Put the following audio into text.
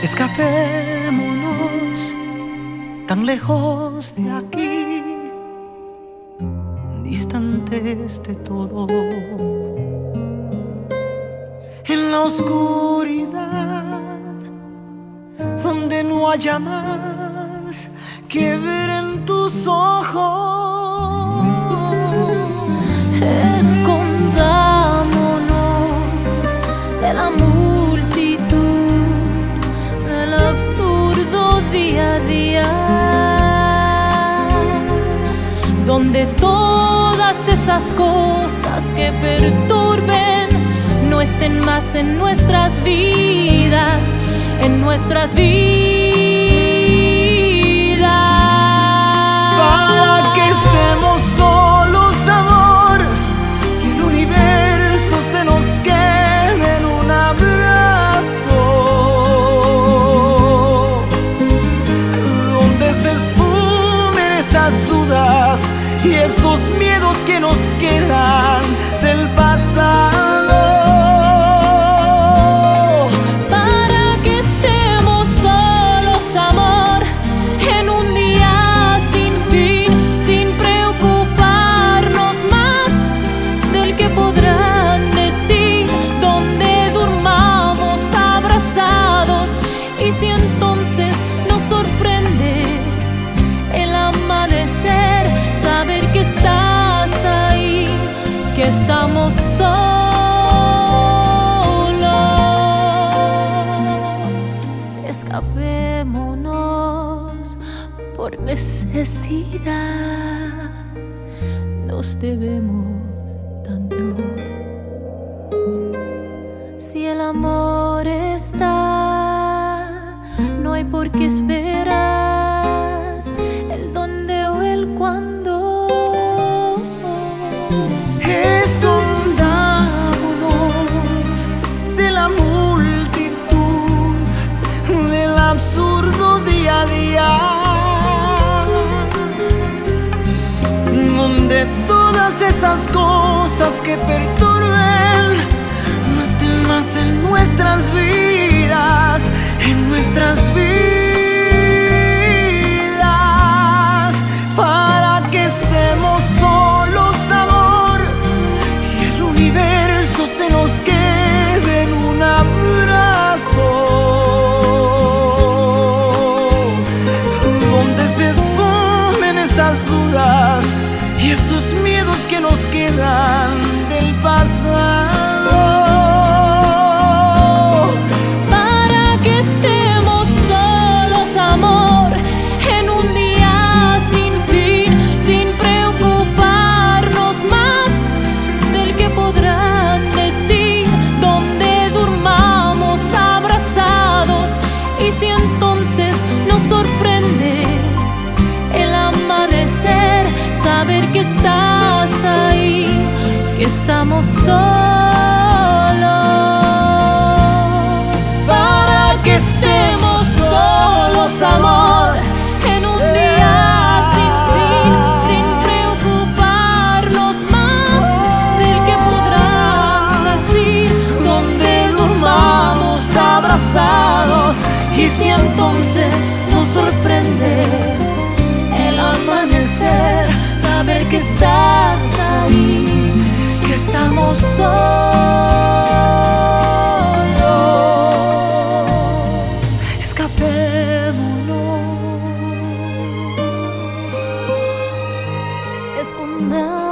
Escapémonos tan lejos de aquí, distantes de todo. En la oscuridad, donde no haya más que ver en tus ojos. Escondámonos de la día a día, donde todas esas cosas que perturben no estén más en nuestras vidas, en nuestras vidas. Y esos miedos que nos quedan del. Nos debemos tanto. Si el amor está, no hay por qué esperar el dónde o el cuándo. Donde todas esas cosas que perturben no estén más en nuestras vidas, en nuestras vidas. Del pasado. Para que estemos solos, amor, en un día sin fin, sin preocuparnos más del que podrán decir, donde durmamos abrazados y si entonces nos sorprende el amanecer saber que estás ahí, que estamos solos. Para que estemos solos, amor, en un día sin fin, sin preocuparnos más del que podrán decir, donde durmamos abrazados y si entonces Escapémonos.